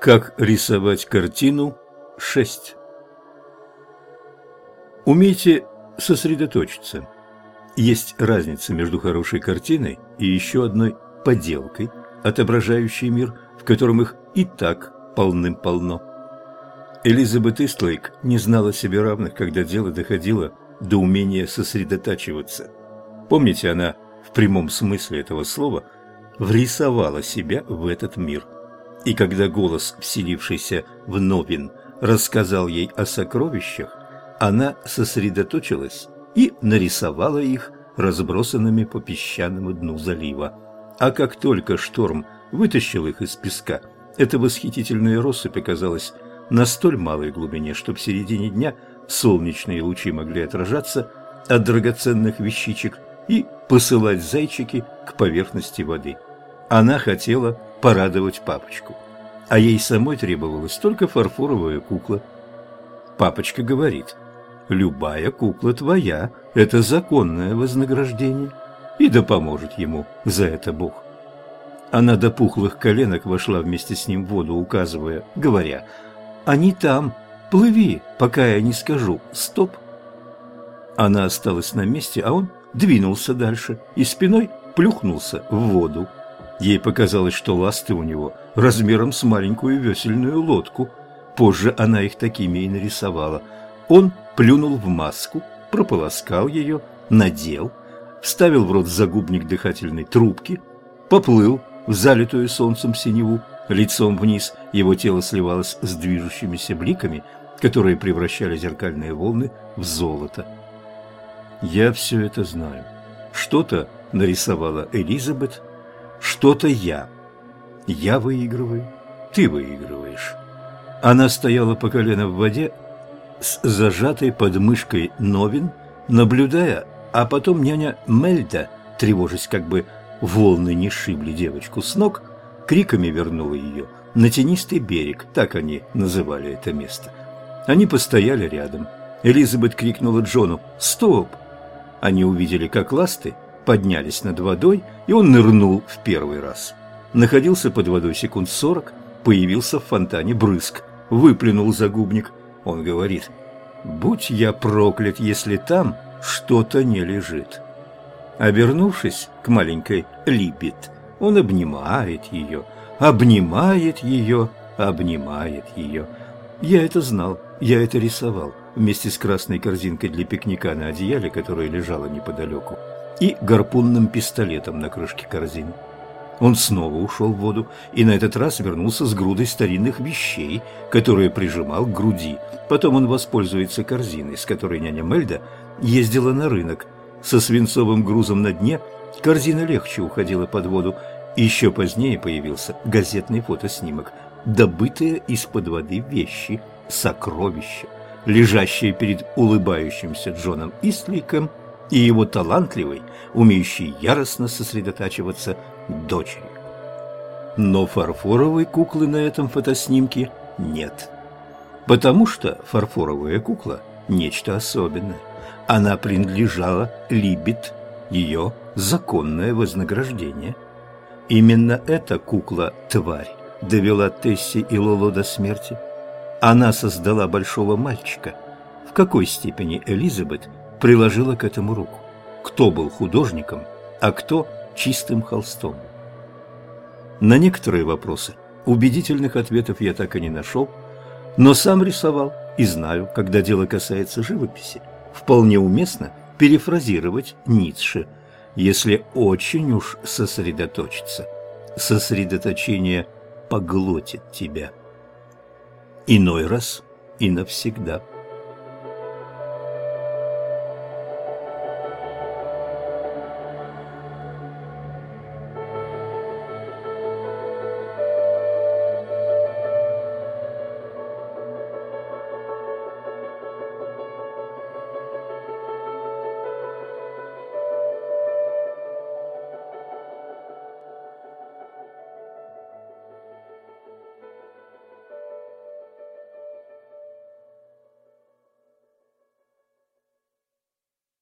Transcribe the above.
Как рисовать картину 6. Умейте сосредоточиться. Есть разница между хорошей картиной и еще одной поделкой, отображающей мир, в котором их и так полным-полно. Элизабет Истлейк не знала себе равных, когда дело доходило до умения сосредотачиваться. Помните, она в прямом смысле этого слова врисовала себя в этот мир – и когда голос, вселившийся в Новин, рассказал ей о сокровищах, она сосредоточилась и нарисовала их разбросанными по песчаному дну залива. А как только шторм вытащил их из песка, эта восхитительная россыпь оказалась на столь малой глубине, что в середине дня солнечные лучи могли отражаться от драгоценных вещичек и посылать зайчики к поверхности воды. Она хотела порадовать папочку. А ей самой требовалась только фарфоровая кукла. Папочка говорит, любая кукла твоя – это законное вознаграждение, и да поможет ему за это Бог. Она до пухлых коленок вошла вместе с ним в воду, указывая, говоря, «Они там, плыви, пока я не скажу «стоп». Она осталась на месте, а он двинулся дальше и спиной плюхнулся в воду. Ей показалось, что ласты у него размером с маленькую весельную лодку. Позже она их такими и нарисовала. Он плюнул в маску, прополоскал ее, надел, вставил в рот загубник дыхательной трубки, поплыл в залитую солнцем синеву, лицом вниз его тело сливалось с движущимися бликами, которые превращали зеркальные волны в золото. Я все это знаю. Что-то нарисовала Элизабет, что-то я. Я выигрываю, ты выигрываешь. Она стояла по колено в воде с зажатой под мышкой Новин, наблюдая, а потом няня Мельда, тревожась, как бы волны не шибли девочку с ног, криками вернула ее на тенистый берег, так они называли это место. Они постояли рядом. Элизабет крикнула Джону «Стоп!». Они увидели, как ласты поднялись над водой, и он нырнул в первый раз. Находился под водой секунд сорок, появился в фонтане брызг, выплюнул загубник. Он говорит, «Будь я проклят, если там что-то не лежит». Обернувшись к маленькой Либет, он обнимает ее, обнимает ее, обнимает ее. Я это знал, я это рисовал вместе с красной корзинкой для пикника на одеяле, которая лежала неподалеку и гарпунным пистолетом на крышке корзины. Он снова ушел в воду и на этот раз вернулся с грудой старинных вещей, которые прижимал к груди. Потом он воспользуется корзиной, с которой няня Мельда ездила на рынок. Со свинцовым грузом на дне корзина легче уходила под воду. Еще позднее появился газетный фотоснимок. Добытые из-под воды вещи, сокровища, лежащие перед улыбающимся Джоном Истликом и его талантливой, умеющей яростно сосредотачиваться дочери. Но фарфоровой куклы на этом фотоснимке нет. Потому что фарфоровая кукла – нечто особенное. Она принадлежала Либет, ее законное вознаграждение. Именно эта кукла-тварь довела Тесси и Лоло до смерти. Она создала большого мальчика. В какой степени Элизабет – приложила к этому руку. Кто был художником, а кто чистым холстом? На некоторые вопросы убедительных ответов я так и не нашел, но сам рисовал и знаю, когда дело касается живописи, вполне уместно перефразировать Ницше, если очень уж сосредоточиться. Сосредоточение поглотит тебя. Иной раз и навсегда.